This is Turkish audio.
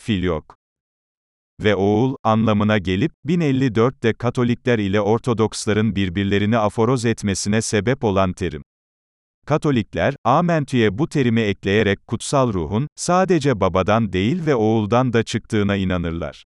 Fil yok ve oğul, anlamına gelip, 1054'te Katolikler ile Ortodoksların birbirlerini aforoz etmesine sebep olan terim. Katolikler, amentüye bu terimi ekleyerek kutsal ruhun, sadece babadan değil ve oğuldan da çıktığına inanırlar.